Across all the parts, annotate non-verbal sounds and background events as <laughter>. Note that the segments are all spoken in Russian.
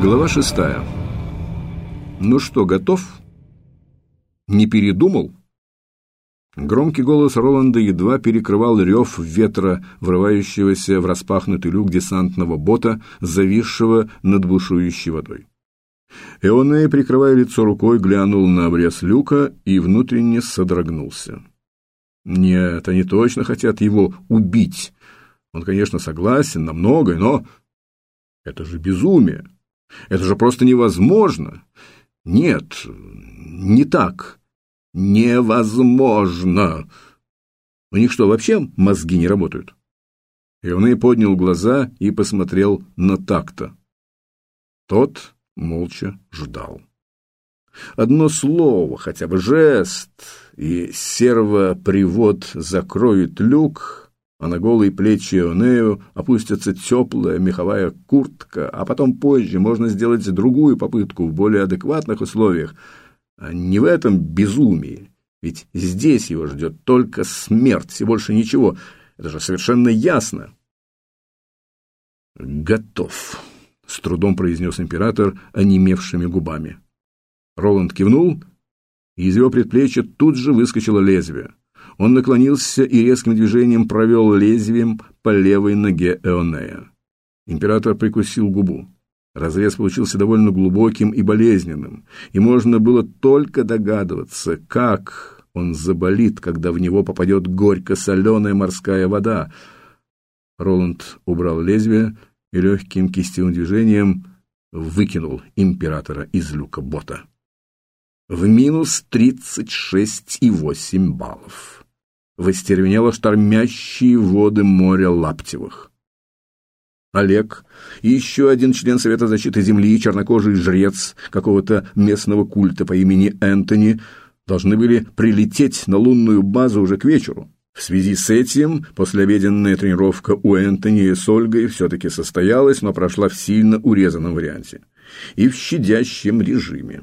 Глава шестая. Ну что, готов? Не передумал? Громкий голос Роланда едва перекрывал рев ветра, врывающегося в распахнутый люк десантного бота, зависшего над бушующей водой. Эоней, прикрывая лицо рукой, глянул на обрез люка и внутренне содрогнулся. Нет, они точно хотят его убить. Он, конечно, согласен на многое, но это же безумие. Это же просто невозможно. Нет, не так. Невозможно. У них что, вообще мозги не работают? Ивней поднял глаза и посмотрел на такта. Тот молча ждал. Одно слово, хотя бы жест, и сервопривод закроет люк, а на голые плечи Онею опустится теплая меховая куртка, а потом позже можно сделать другую попытку в более адекватных условиях, а не в этом безумии. Ведь здесь его ждет только смерть и больше ничего. Это же совершенно ясно. «Готов», — с трудом произнес император онемевшими губами. Роланд кивнул, и из его предплечья тут же выскочило лезвие. Он наклонился и резким движением провел лезвием по левой ноге Эонея. Император прикусил губу. Разрез получился довольно глубоким и болезненным, и можно было только догадываться, как он заболит, когда в него попадет горько-соленая морская вода. Роланд убрал лезвие и легким кистевым движением выкинул императора из люка бота. В минус тридцать шесть и восемь баллов в остервенело штормящие воды моря Лаптевых. Олег и еще один член Совета защиты Земли, чернокожий жрец какого-то местного культа по имени Энтони, должны были прилететь на лунную базу уже к вечеру. В связи с этим послеобеденная тренировка у Энтони с Ольгой все-таки состоялась, но прошла в сильно урезанном варианте и в щадящем режиме.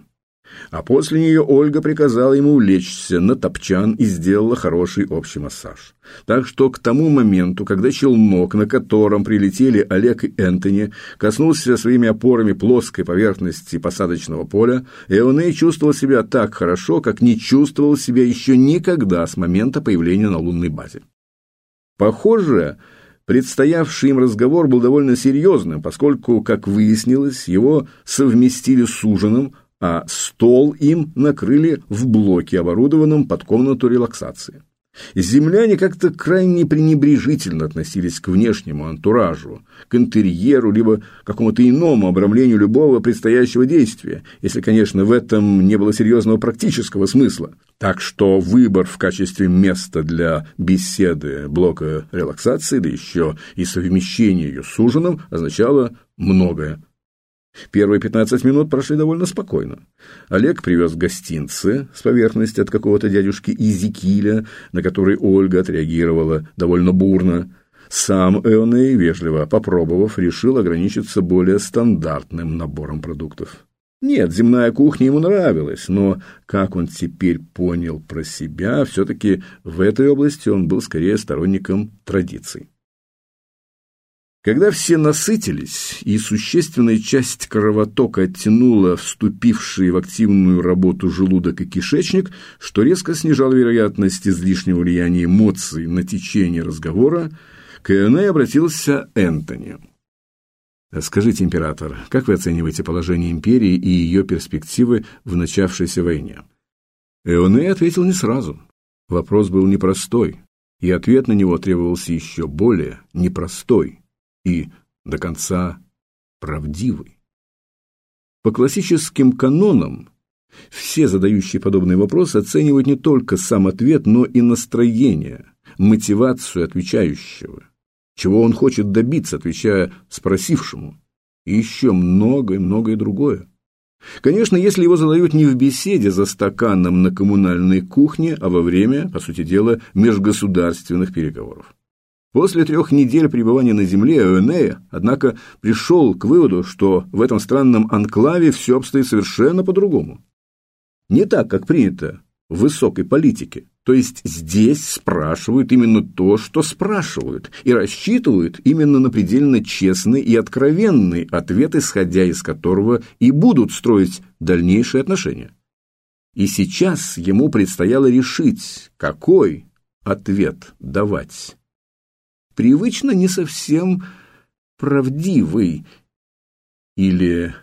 А после нее Ольга приказала ему улечься на топчан и сделала хороший общий массаж. Так что к тому моменту, когда челнок, на котором прилетели Олег и Энтони, коснулся своими опорами плоской поверхности посадочного поля, Эоней чувствовал себя так хорошо, как не чувствовал себя еще никогда с момента появления на лунной базе. Похоже, Предстоявший им разговор был довольно серьезным, поскольку, как выяснилось, его совместили с ужином, а стол им накрыли в блоке, оборудованном под комнату релаксации. Земляне как-то крайне пренебрежительно относились к внешнему антуражу, к интерьеру, либо какому-то иному обрамлению любого предстоящего действия, если, конечно, в этом не было серьезного практического смысла. Так что выбор в качестве места для беседы блока релаксации, да еще и совмещение ее с ужином, означало многое. Первые 15 минут прошли довольно спокойно. Олег привез гостинцы с поверхности от какого-то дядюшки Изикиля, на который Ольга отреагировала довольно бурно. Сам Эоней, вежливо попробовав, решил ограничиться более стандартным набором продуктов. Нет, земная кухня ему нравилась, но, как он теперь понял про себя, все-таки в этой области он был скорее сторонником традиций. Когда все насытились, и существенная часть кровотока оттянула вступившие в активную работу желудок и кишечник, что резко снижало вероятность излишнего влияния эмоций на течение разговора, к Эоне обратился Энтони. «Скажите, император, как вы оцениваете положение империи и ее перспективы в начавшейся войне?» Эоне ответил не сразу. Вопрос был непростой, и ответ на него требовался еще более непростой и до конца правдивый. По классическим канонам все задающие подобные вопросы оценивают не только сам ответ, но и настроение, мотивацию отвечающего, чего он хочет добиться, отвечая спросившему, и еще многое-многое другое. Конечно, если его задают не в беседе за стаканом на коммунальной кухне, а во время, по сути дела, межгосударственных переговоров. После трех недель пребывания на земле Эонея, однако, пришел к выводу, что в этом странном анклаве все обстоит совершенно по-другому. Не так, как принято в высокой политике, То есть здесь спрашивают именно то, что спрашивают, и рассчитывают именно на предельно честный и откровенный ответ, исходя из которого и будут строить дальнейшие отношения. И сейчас ему предстояло решить, какой ответ давать. Привычно не совсем правдивый или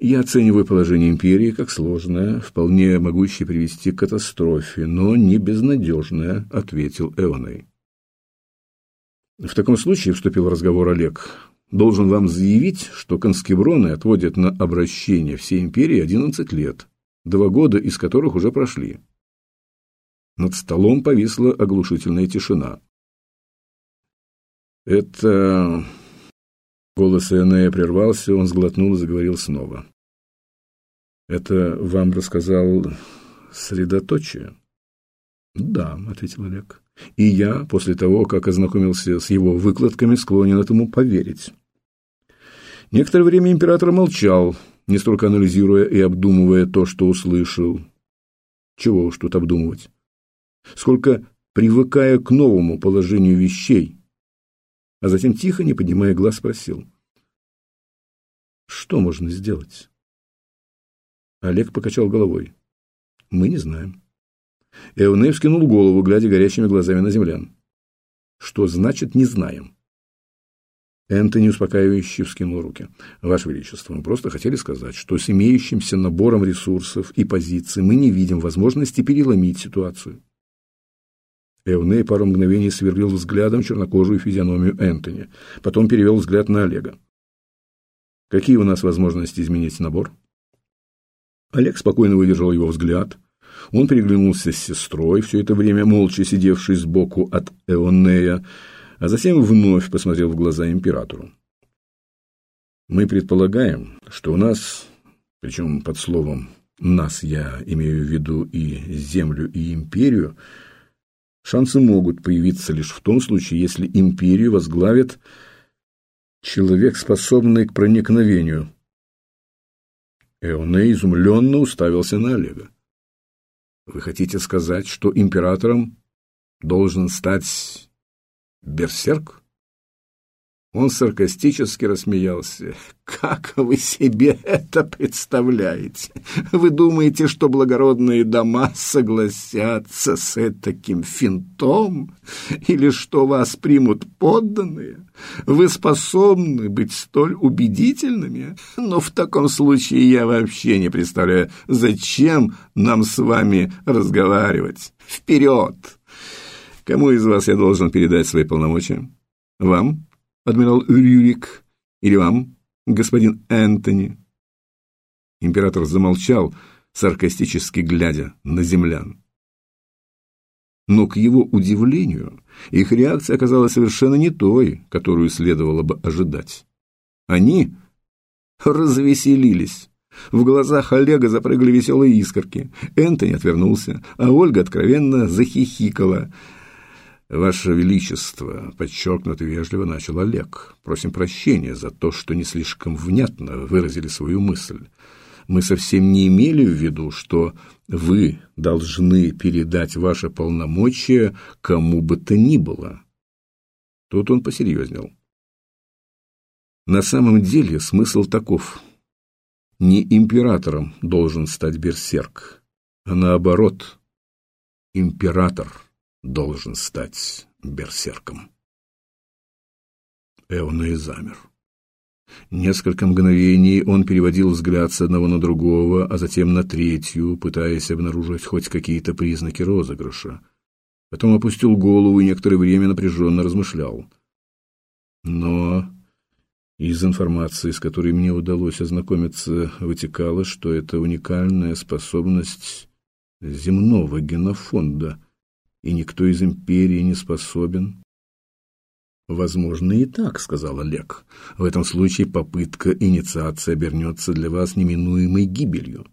я оцениваю положение империи как сложное, вполне могущее привести к катастрофе, но не безнадежное, ответил Эоней. В таком случае, вступил в разговор Олег, должен вам заявить, что конскеброны отводят на обращение всей империи 11 лет, два года из которых уже прошли. Над столом повисла оглушительная тишина. Это Голос Энея прервался, он сглотнул и заговорил снова. «Это вам рассказал средоточие?» «Да», — ответил Олег. «И я, после того, как ознакомился с его выкладками, склонен этому поверить». Некоторое время император молчал, не столько анализируя и обдумывая то, что услышал. Чего уж тут обдумывать? Сколько привыкая к новому положению вещей, а затем тихо, не поднимая глаз, спросил. «Что можно сделать?» Олег покачал головой. «Мы не знаем». Эуней вскинул голову, глядя горящими глазами на землян. «Что значит «не знаем»?» Энтони успокаивающе вскинул руки. «Ваше Величество, мы просто хотели сказать, что с имеющимся набором ресурсов и позиций мы не видим возможности переломить ситуацию. Эвней пару мгновений сверлил взглядом чернокожую физиономию Энтони. Потом перевел взгляд на Олега. «Какие у нас возможности изменить набор?» Олег спокойно выдержал его взгляд. Он переглянулся с сестрой, все это время молча сидевшей сбоку от Эонея, а затем вновь посмотрел в глаза императору. «Мы предполагаем, что у нас, причем под словом «нас» я имею в виду и землю, и империю, — Шансы могут появиться лишь в том случае, если империю возглавит человек, способный к проникновению. Эоне изумленно уставился на Олега. Вы хотите сказать, что императором должен стать берсерк? Он саркастически рассмеялся. «Как вы себе это представляете? Вы думаете, что благородные дома согласятся с таким финтом? Или что вас примут подданные? Вы способны быть столь убедительными? Но в таком случае я вообще не представляю, зачем нам с вами разговаривать. Вперед! Кому из вас я должен передать свои полномочия? Вам?» Адмирал Рюрик, или вам, господин Энтони?» Император замолчал, саркастически глядя на землян. Но, к его удивлению, их реакция оказалась совершенно не той, которую следовало бы ожидать. Они развеселились. В глазах Олега запрыгали веселые искорки. Энтони отвернулся, а Ольга откровенно захихикала – «Ваше Величество», — подчеркнуто вежливо начал Олег, — «просим прощения за то, что не слишком внятно выразили свою мысль. Мы совсем не имели в виду, что вы должны передать ваши полномочия кому бы то ни было». Тут он посерьезнел. На самом деле смысл таков. Не императором должен стать берсерк, а наоборот, император – должен стать берсерком. Эвна замер. Несколько мгновений он переводил взгляд с одного на другого, а затем на третью, пытаясь обнаружить хоть какие-то признаки розыгрыша. Потом опустил голову и некоторое время напряженно размышлял. Но из информации, с которой мне удалось ознакомиться, вытекало, что это уникальная способность земного генофонда — и никто из империи не способен. Возможно и так, сказал Олег. В этом случае попытка инициации обернется для вас неминуемой гибелью,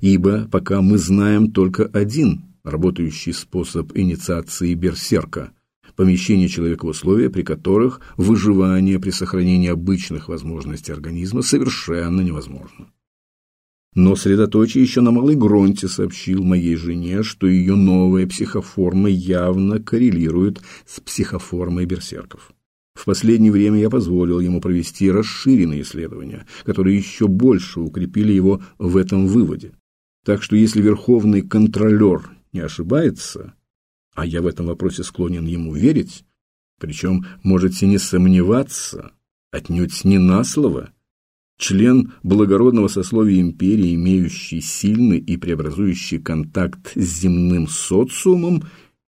ибо пока мы знаем только один работающий способ инициации берсерка помещение человека в условия, при которых выживание при сохранении обычных возможностей организма совершенно невозможно. Но средоточие еще на Малой Гронте сообщил моей жене, что ее новая психоформа явно коррелирует с психоформой берсерков. В последнее время я позволил ему провести расширенные исследования, которые еще больше укрепили его в этом выводе. Так что если верховный контролер не ошибается, а я в этом вопросе склонен ему верить, причем можете не сомневаться, отнюдь не на слово, член благородного сословия империи, имеющий сильный и преобразующий контакт с земным социумом,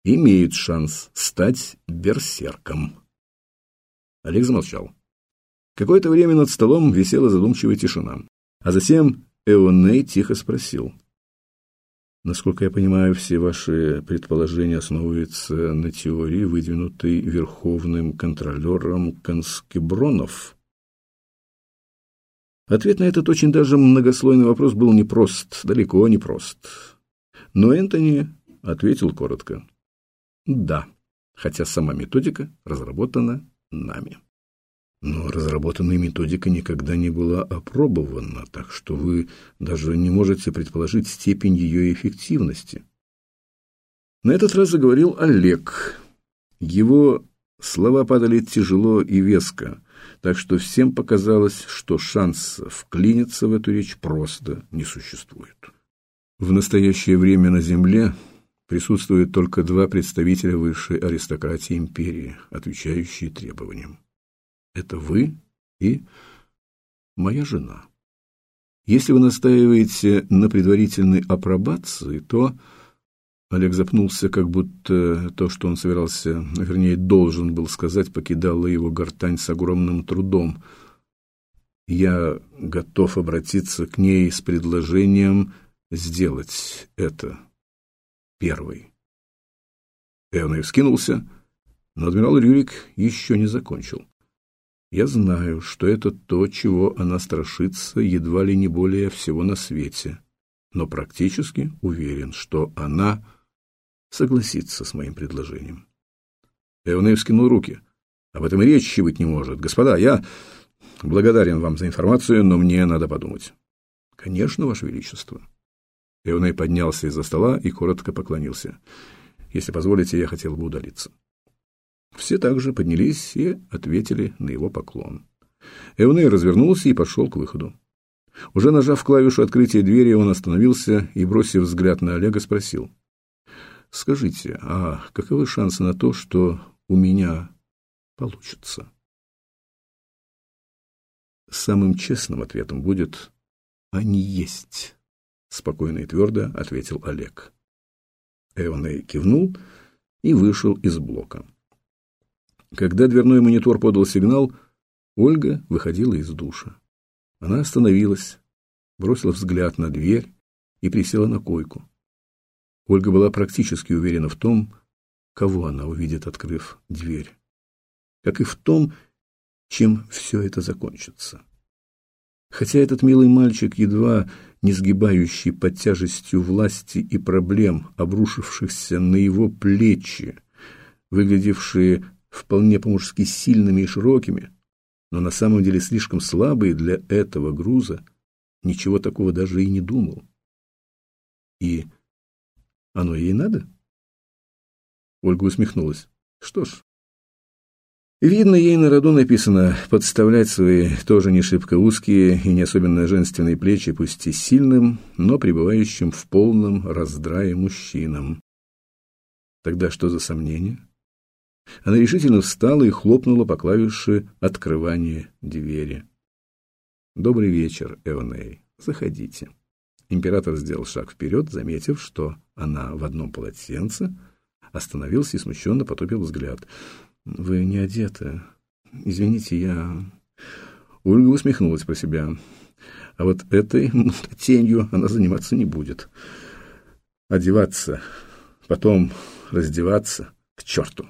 имеет шанс стать берсерком. Олег замолчал. Какое-то время над столом висела задумчивая тишина, а затем Эоней тихо спросил. Насколько я понимаю, все ваши предположения основываются на теории, выдвинутой верховным контролером Конскебронов. Ответ на этот очень даже многослойный вопрос был непрост, далеко не прост. Но Энтони ответил коротко. Да, хотя сама методика разработана нами. Но разработанная методика никогда не была опробована, так что вы даже не можете предположить степень ее эффективности. На этот раз заговорил Олег. Его слова падали тяжело и веско, так что всем показалось, что шанс вклиниться в эту речь просто не существует. В настоящее время на Земле присутствует только два представителя высшей аристократии империи, отвечающие требованиям. Это вы и моя жена. Если вы настаиваете на предварительной апробации, то... Олег запнулся, как будто то, что он собирался, вернее, должен был сказать, покидало его гортань с огромным трудом. Я готов обратиться к ней с предложением сделать это первый. Эвной вскинулся, но адмирал Рюрик еще не закончил. Я знаю, что это то, чего она страшится едва ли не более всего на свете, но практически уверен, что она согласится с моим предложением. Эвней вскинул руки. Об этом и речи быть не может. Господа, я благодарен вам за информацию, но мне надо подумать. Конечно, Ваше Величество. Эвней поднялся из-за стола и коротко поклонился. Если позволите, я хотел бы удалиться. Все также поднялись и ответили на его поклон. Эвней развернулся и пошел к выходу. Уже нажав клавишу открытия двери, он остановился и, бросив взгляд на Олега, спросил. «Скажите, а каковы шансы на то, что у меня получится?» Самым честным ответом будет «они есть», — спокойно и твердо ответил Олег. Эвней кивнул и вышел из блока. Когда дверной монитор подал сигнал, Ольга выходила из душа. Она остановилась, бросила взгляд на дверь и присела на койку. Ольга была практически уверена в том, кого она увидит, открыв дверь, как и в том, чем все это закончится. Хотя этот милый мальчик, едва не сгибающий под тяжестью власти и проблем, обрушившихся на его плечи, выглядевшие вполне по-мужски сильными и широкими, но на самом деле слишком слабые для этого груза, ничего такого даже и не думал. И оно ей надо? Ольга усмехнулась. Что ж, видно, ей на роду написано подставлять свои тоже не шибко узкие и не особенно женственные плечи, пусть и сильным, но пребывающим в полном раздрае мужчинам. Тогда что за сомнения? Она решительно встала и хлопнула по клавише открывания двери. «Добрый вечер, Эоней. Заходите». Император сделал шаг вперед, заметив, что она в одном полотенце, остановился и смущенно потупил взгляд. «Вы не одеты. Извините, я...» Ольга усмехнулась про себя. А вот этой <laughs> тенью она заниматься не будет. Одеваться, потом раздеваться к черту.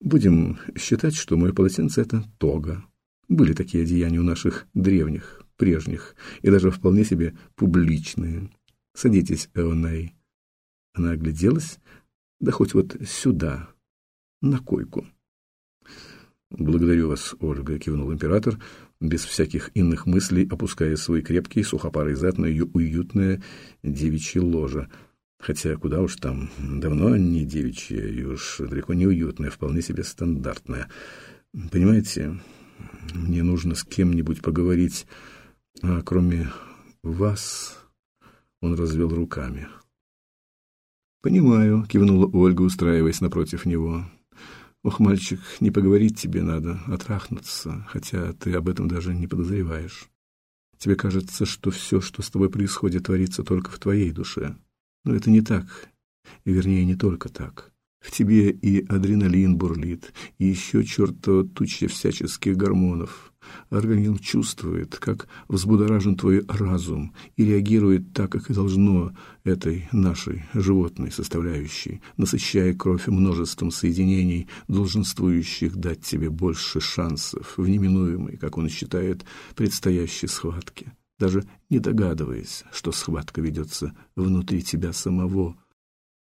Будем считать, что мое полотенце — это тога. Были такие одеяния у наших древних, прежних, и даже вполне себе публичные. Садитесь, Эоней. Она огляделась, да хоть вот сюда, на койку. Благодарю вас, Ольга, кивнул император. без всяких иных мыслей, опуская свой крепкий сухопарый зад на ее уютное девичье ложе. Хотя куда уж там, давно не девичье, и уж далеко не уютное, вполне себе стандартное. Понимаете, мне нужно с кем-нибудь поговорить, а кроме вас... Он развел руками. «Понимаю», — кивнула Ольга, устраиваясь напротив него. Ох, мальчик, не поговорить тебе надо, а трахнуться, хотя ты об этом даже не подозреваешь. Тебе кажется, что все, что с тобой происходит, творится только в твоей душе. Но это не так, и вернее не только так. В тебе и адреналин бурлит, и еще чертова туча всяческих гормонов. Организм чувствует, как взбудоражен твой разум и реагирует так, как и должно этой нашей животной составляющей, насыщая кровь множеством соединений, долженствующих дать тебе больше шансов в неминуемой, как он считает, предстоящей схватке, даже не догадываясь, что схватка ведется внутри тебя самого –